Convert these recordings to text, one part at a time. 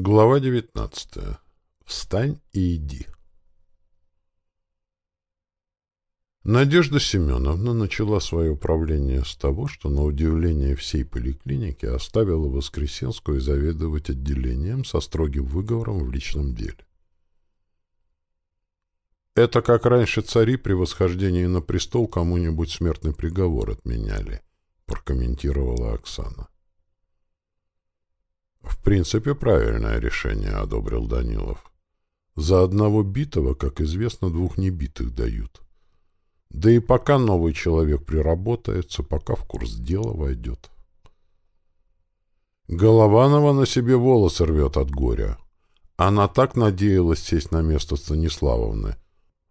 Глава 19. Встань и иди. Надежда Семеновна начала свое управление с того, что, на удивление всей поликлиники, оставила Воскресенскую заведовать отделением со строгим выговором в личном деле. Это как раньше цари при восхождении на престол кому-нибудь смертный приговор отменяли, прокомментировала Оксана. В принципе, правильное решение, одобрил Данилов. За одного битого, как известно, двух небитых дают. Да и пока новый человек приработается, пока в курс дела войдет. Голованова на себе волосы рвет от горя. Она так надеялась сесть на место Станиславовны.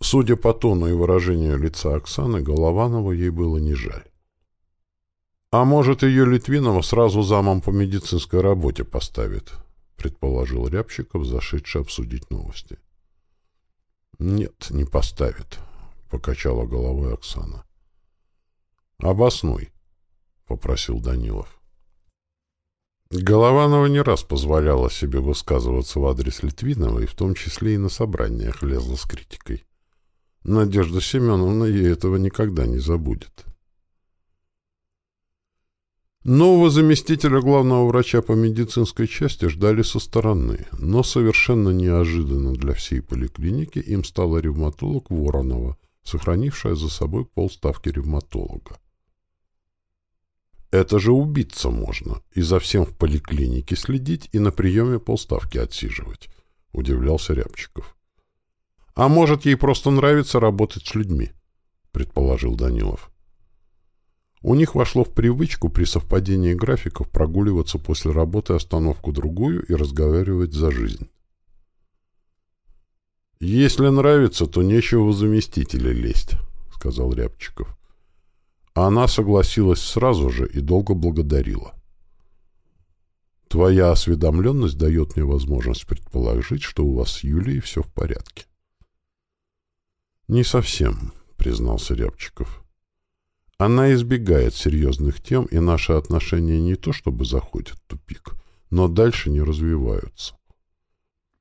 Судя по тону и выражению лица Оксаны, Голованова ей было не жаль. А может, ее Литвинова сразу замом по медицинской работе поставит, предположил Рябчиков, зашедший обсудить новости. Нет, не поставит, покачала головой Оксана. Обоснуй, попросил Данилов. Голованова не раз позволяла себе высказываться в адрес Литвинова, и в том числе и на собраниях лезла с критикой. Надежда Семеновна ей этого никогда не забудет. Нового заместителя главного врача по медицинской части ждали со стороны, но совершенно неожиданно для всей поликлиники им стала ревматолог Воронова, сохранившая за собой полставки ревматолога. Это же убиться можно, и за всем в поликлинике следить, и на приеме полставки отсиживать, — удивлялся Рябчиков. — А может, ей просто нравится работать с людьми, — предположил Данилов. У них вошло в привычку при совпадении графиков прогуливаться после работы остановку-другую и разговаривать за жизнь. «Если нравится, то нечего в заместителя лезть», — сказал Рябчиков. Она согласилась сразу же и долго благодарила. «Твоя осведомленность дает мне возможность предположить, что у вас с Юлией все в порядке». «Не совсем», — признался Рябчиков. Она избегает серьезных тем, и наши отношения не то чтобы заходят в тупик, но дальше не развиваются.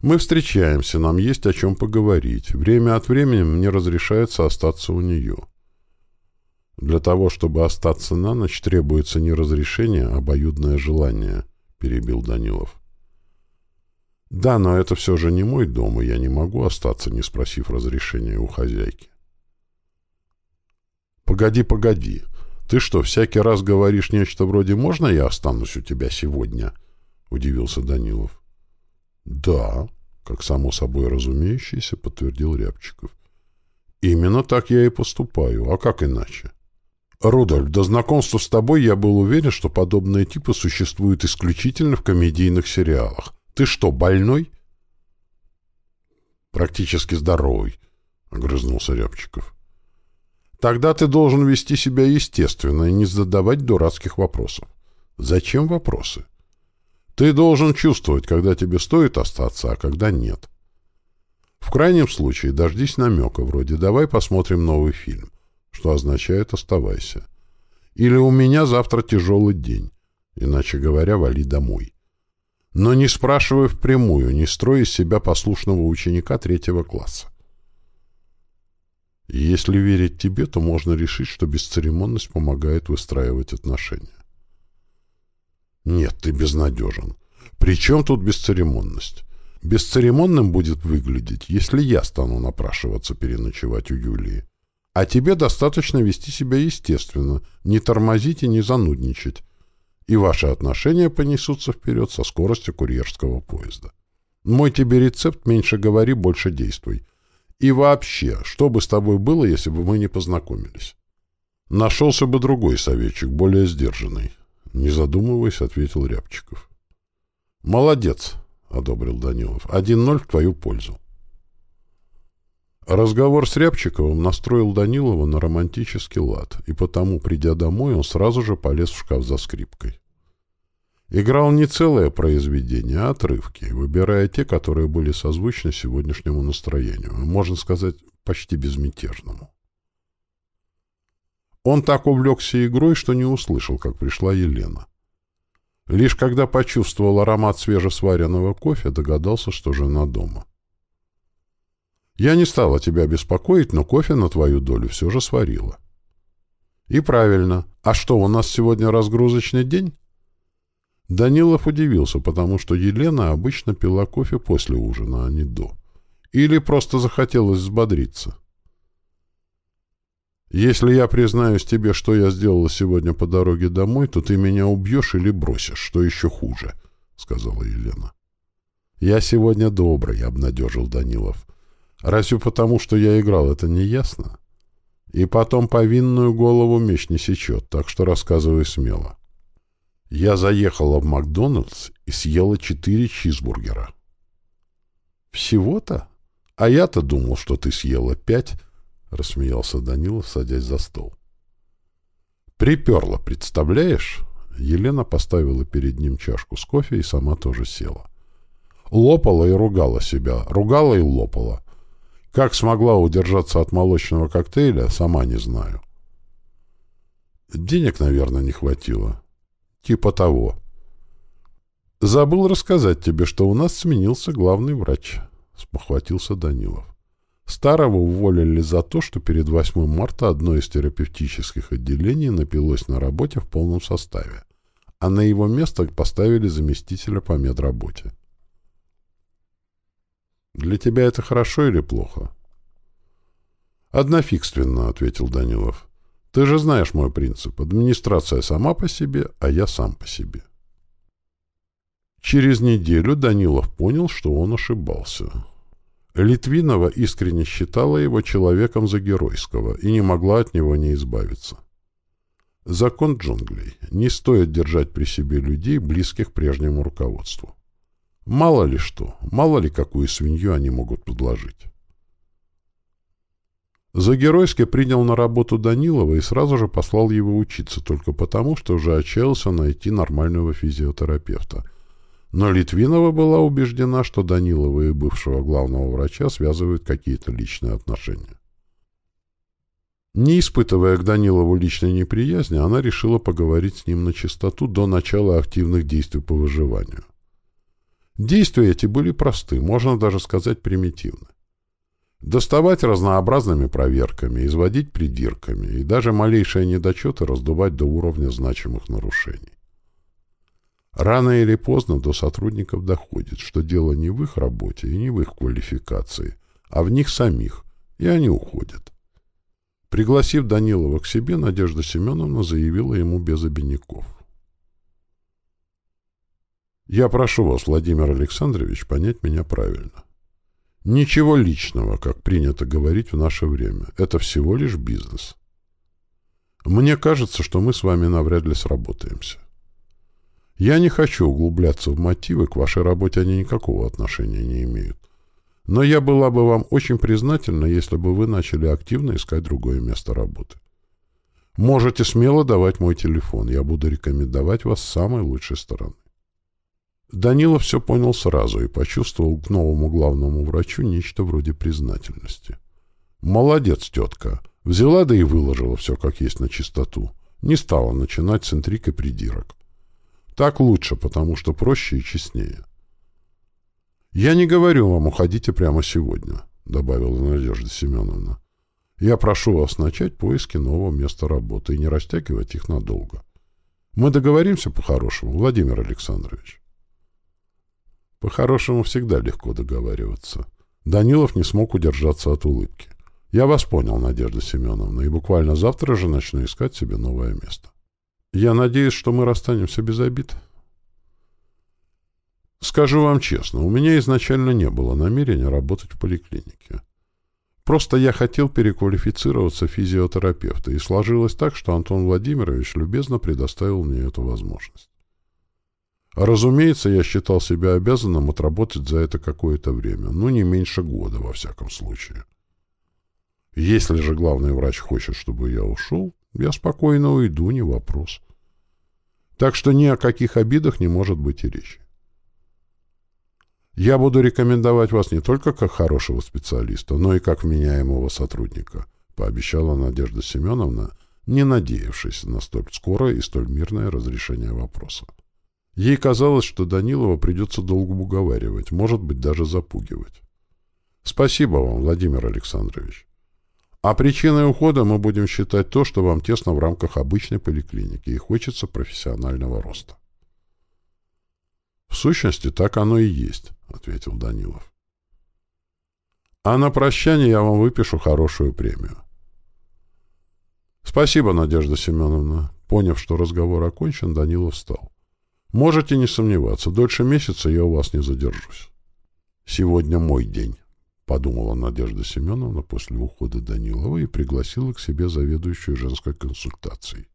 Мы встречаемся, нам есть о чем поговорить. Время от времени мне разрешается остаться у нее. Для того, чтобы остаться на ночь, требуется не разрешение, а обоюдное желание, перебил Данилов. Да, но это все же не мой дом, и я не могу остаться, не спросив разрешения у хозяйки. «Погоди, погоди. Ты что, всякий раз говоришь нечто вроде «можно я останусь у тебя сегодня»?» — удивился Данилов. «Да», — как само собой разумеющееся, подтвердил Рябчиков. «Именно так я и поступаю. А как иначе?» «Рудольф, до знакомства с тобой я был уверен, что подобные типы существуют исключительно в комедийных сериалах. Ты что, больной?» «Практически здоровый», — огрызнулся Рябчиков. Тогда ты должен вести себя естественно и не задавать дурацких вопросов. Зачем вопросы? Ты должен чувствовать, когда тебе стоит остаться, а когда нет. В крайнем случае дождись намека вроде «давай посмотрим новый фильм», что означает «оставайся». Или «у меня завтра тяжелый день», иначе говоря, вали домой. Но не спрашивай впрямую, не строй из себя послушного ученика третьего класса. И если верить тебе, то можно решить, что бесцеремонность помогает выстраивать отношения. Нет, ты безнадежен. При чем тут бесцеремонность? Бесцеремонным будет выглядеть, если я стану напрашиваться переночевать у Юлии. А тебе достаточно вести себя естественно, не тормозить и не занудничать. И ваши отношения понесутся вперед со скоростью курьерского поезда. Мой тебе рецепт «меньше говори, больше действуй». И вообще, что бы с тобой было, если бы мы не познакомились? Нашелся бы другой советчик, более сдержанный. Не задумываясь, ответил Рябчиков. Молодец, одобрил Данилов. Один ноль в твою пользу. Разговор с Рябчиковым настроил Данилова на романтический лад, и потому, придя домой, он сразу же полез в шкаф за скрипкой. Играл не целое произведение, а отрывки, выбирая те, которые были созвучны сегодняшнему настроению, можно сказать, почти безмятежному. Он так увлекся игрой, что не услышал, как пришла Елена. Лишь когда почувствовал аромат свежесваренного кофе, догадался, что жена дома. Я не стала тебя беспокоить, но кофе на твою долю все же сварила. И правильно. А что, у нас сегодня разгрузочный день? Данилов удивился, потому что Елена обычно пила кофе после ужина, а не до. Или просто захотелось взбодриться. Если я признаюсь тебе, что я сделала сегодня по дороге домой, то ты меня убьешь или бросишь, что еще хуже, — сказала Елена. Я сегодня добрый, — обнадежил Данилов. Разве потому, что я играл, это не ясно? И потом повинную голову меч не сечет, так что рассказывай смело. Я заехала в Макдональдс и съела четыре чизбургера. Всего-то? А я-то думал, что ты съела пять, — рассмеялся Данилов, садясь за стол. Приперла, представляешь? Елена поставила перед ним чашку с кофе и сама тоже села. Лопала и ругала себя, ругала и лопала. Как смогла удержаться от молочного коктейля, сама не знаю. Денег, наверное, не хватило. Типа того. Забыл рассказать тебе, что у нас сменился главный врач, — спохватился Данилов. Старого уволили за то, что перед 8 марта одно из терапевтических отделений напилось на работе в полном составе, а на его место поставили заместителя по медработе. «Для тебя это хорошо или плохо?» «Однофигственно», — ответил Данилов. «Ты же знаешь мой принцип. Администрация сама по себе, а я сам по себе». Через неделю Данилов понял, что он ошибался. Литвинова искренне считала его человеком за геройского и не могла от него не избавиться. Закон джунглей. Не стоит держать при себе людей, близких прежнему руководству. Мало ли что, мало ли какую свинью они могут подложить. Загеройски принял на работу Данилова и сразу же послал его учиться, только потому, что уже отчаялся найти нормального физиотерапевта. Но Литвинова была убеждена, что Данилова и бывшего главного врача связывают какие-то личные отношения. Не испытывая к Данилову личной неприязни, она решила поговорить с ним на чистоту до начала активных действий по выживанию. Действия эти были просты, можно даже сказать примитивны. Доставать разнообразными проверками, изводить придирками и даже малейшие недочеты раздувать до уровня значимых нарушений. Рано или поздно до сотрудников доходит, что дело не в их работе и не в их квалификации, а в них самих, и они уходят. Пригласив Данилова к себе, Надежда Семеновна заявила ему без обиняков. Я прошу вас, Владимир Александрович, понять меня правильно. Ничего личного, как принято говорить в наше время. Это всего лишь бизнес. Мне кажется, что мы с вами навряд ли сработаемся. Я не хочу углубляться в мотивы, к вашей работе они никакого отношения не имеют. Но я была бы вам очень признательна, если бы вы начали активно искать другое место работы. Можете смело давать мой телефон, я буду рекомендовать вас с самой лучшей стороны. Данила все понял сразу и почувствовал к новому главному врачу нечто вроде признательности. «Молодец, тетка! Взяла да и выложила все как есть на чистоту. Не стала начинать с интриг и придирок. Так лучше, потому что проще и честнее». «Я не говорю вам, уходите прямо сегодня», — добавила Надежда Семеновна. «Я прошу вас начать поиски нового места работы и не растягивать их надолго. Мы договоримся по-хорошему, Владимир Александрович». По-хорошему всегда легко договариваться. Данилов не смог удержаться от улыбки. Я вас понял, Надежда Семеновна, и буквально завтра же начну искать себе новое место. Я надеюсь, что мы расстанемся без обид. Скажу вам честно, у меня изначально не было намерения работать в поликлинике. Просто я хотел переквалифицироваться в физиотерапевта, и сложилось так, что Антон Владимирович любезно предоставил мне эту возможность. Разумеется, я считал себя обязанным отработать за это какое-то время, ну, не меньше года, во всяком случае. Если же главный врач хочет, чтобы я ушел, я спокойно уйду, не вопрос. Так что ни о каких обидах не может быть и речи. Я буду рекомендовать вас не только как хорошего специалиста, но и как вменяемого сотрудника, пообещала Надежда Семеновна, не надеявшись на столь скорое и столь мирное разрешение вопроса. Ей казалось, что Данилова придется долго уговаривать, может быть, даже запугивать. Спасибо вам, Владимир Александрович. А причиной ухода мы будем считать то, что вам тесно в рамках обычной поликлиники и хочется профессионального роста. В сущности, так оно и есть, ответил Данилов. А на прощание я вам выпишу хорошую премию. Спасибо, Надежда Семеновна. Поняв, что разговор окончен, Данилов встал. Можете не сомневаться, дольше месяца я у вас не задержусь. Сегодня мой день, подумала Надежда Семеновна после ухода Данилова и пригласила к себе заведующую женской консультацией.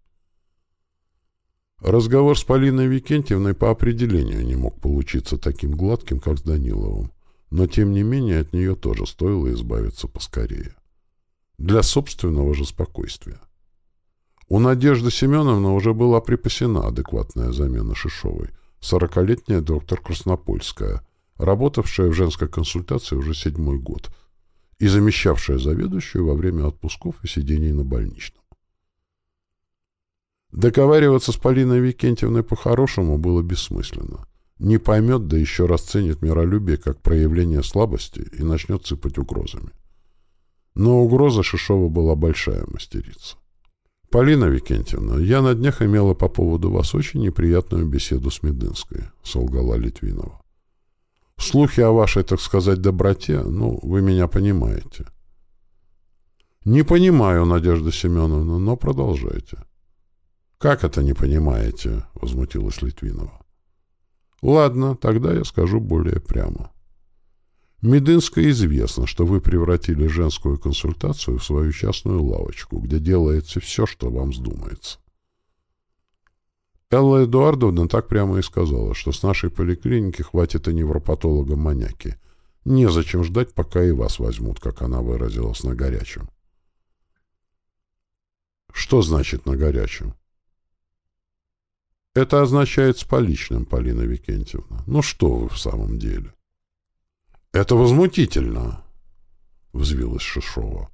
Разговор с Полиной Викентьевной по определению не мог получиться таким гладким, как с Даниловым, но тем не менее от нее тоже стоило избавиться поскорее. Для собственного же спокойствия. У Надежды Семеновны уже была припасена адекватная замена Шишовой, сорокалетняя доктор Краснопольская, работавшая в женской консультации уже седьмой год и замещавшая заведующую во время отпусков и сидений на больничном. Договариваться с Полиной Викентьевной по-хорошему было бессмысленно. Не поймет, да еще расценит миролюбие как проявление слабости и начнет сыпать угрозами. Но угроза Шишова была большая мастерица. «Полина Викентьевна, я на днях имела по поводу вас очень неприятную беседу с Медынской», — солгала Литвинова. «Слухи о вашей, так сказать, доброте, ну, вы меня понимаете». «Не понимаю, Надежда Семеновна, но продолжайте». «Как это не понимаете?» — возмутилась Литвинова. «Ладно, тогда я скажу более прямо». Медынской известно, что вы превратили женскую консультацию в свою частную лавочку, где делается все, что вам вздумается. Элла Эдуардовна так прямо и сказала, что с нашей поликлиники хватит и невропатолога-маньяки. Незачем ждать, пока и вас возьмут, как она выразилась, на горячем. Что значит «на горячем»? Это означает с поличным, Полина Викентьевна. Ну что вы в самом деле? «Это возмутительно!» — взвилась Шишова.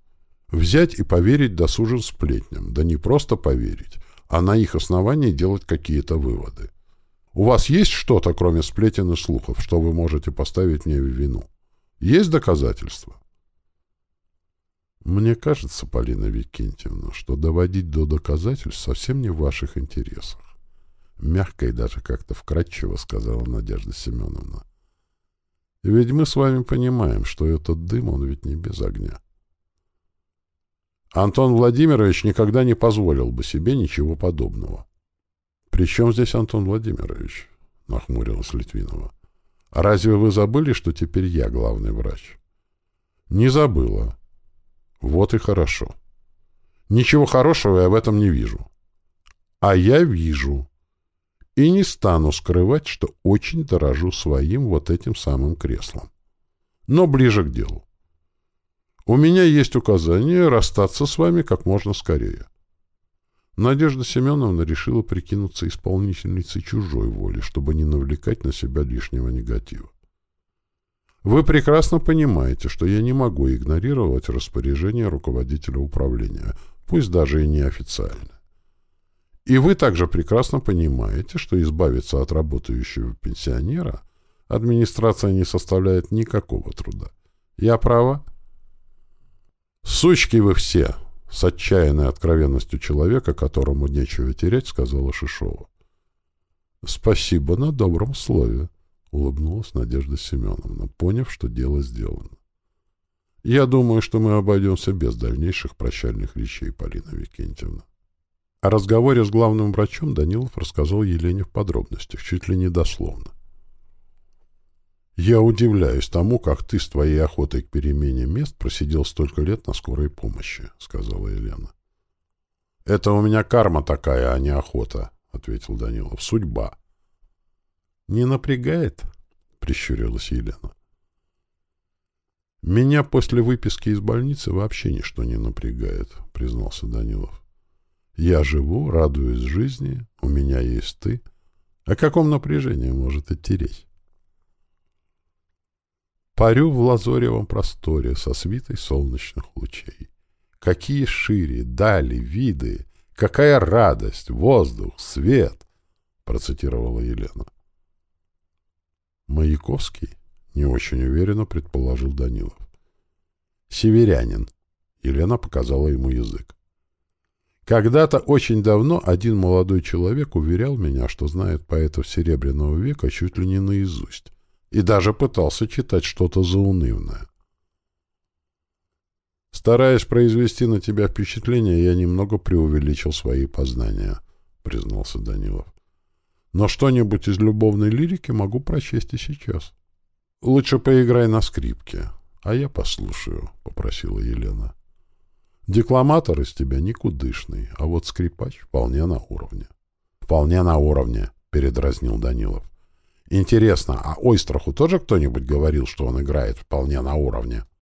«Взять и поверить досужим сплетням, да не просто поверить, а на их основании делать какие-то выводы. У вас есть что-то, кроме сплетен и слухов, что вы можете поставить мне в вину? Есть доказательства?» «Мне кажется, Полина Викентьевна, что доводить до доказательств совсем не в ваших интересах. Мягко и даже как-то вкратчиво сказала Надежда Семеновна. Ведь мы с вами понимаем, что этот дым, он ведь не без огня. Антон Владимирович никогда не позволил бы себе ничего подобного. — При чем здесь Антон Владимирович? — нахмурилась Литвинова. — разве вы забыли, что теперь я главный врач? — Не забыла. — Вот и хорошо. Ничего хорошего я в этом не вижу. — А я вижу. И не стану скрывать, что очень дорожу своим вот этим самым креслом. Но ближе к делу. У меня есть указание расстаться с вами как можно скорее. Надежда Семеновна решила прикинуться исполнительницей чужой воли, чтобы не навлекать на себя лишнего негатива. Вы прекрасно понимаете, что я не могу игнорировать распоряжение руководителя управления, пусть даже и неофициально. И вы также прекрасно понимаете, что избавиться от работающего пенсионера администрация не составляет никакого труда. Я права? Сучки вы все! С отчаянной откровенностью человека, которому нечего терять, сказала Шишова. Спасибо на добром слове, улыбнулась Надежда Семеновна, поняв, что дело сделано. Я думаю, что мы обойдемся без дальнейших прощальных речей, Полина Викентьевна. О разговоре с главным врачом Данилов рассказал Елене в подробностях, чуть ли не дословно. «Я удивляюсь тому, как ты с твоей охотой к перемене мест просидел столько лет на скорой помощи», — сказала Елена. «Это у меня карма такая, а не охота», — ответил Данилов. «Судьба». «Не напрягает?» — прищурилась Елена. «Меня после выписки из больницы вообще ничто не напрягает», — признался Данилов. Я живу, радуюсь жизни, у меня есть ты. О каком напряжении может идти речь? Парю в лазоревом просторе со свитой солнечных лучей. Какие шире, дали, виды, какая радость, воздух, свет, процитировала Елена. Маяковский? Не очень уверенно предположил Данилов. Северянин. Елена показала ему язык. Когда-то очень давно один молодой человек уверял меня, что знает поэтов Серебряного века чуть ли не наизусть, и даже пытался читать что-то заунывное. Стараясь произвести на тебя впечатление, я немного преувеличил свои познания, признался Данилов. Но что-нибудь из любовной лирики могу прочесть и сейчас. Лучше поиграй на скрипке, а я послушаю, попросила Елена. Декламатор из тебя никудышный, а вот скрипач вполне на уровне. Вполне на уровне, передразнил Данилов. Интересно, а Ойстраху тоже кто-нибудь говорил, что он играет вполне на уровне?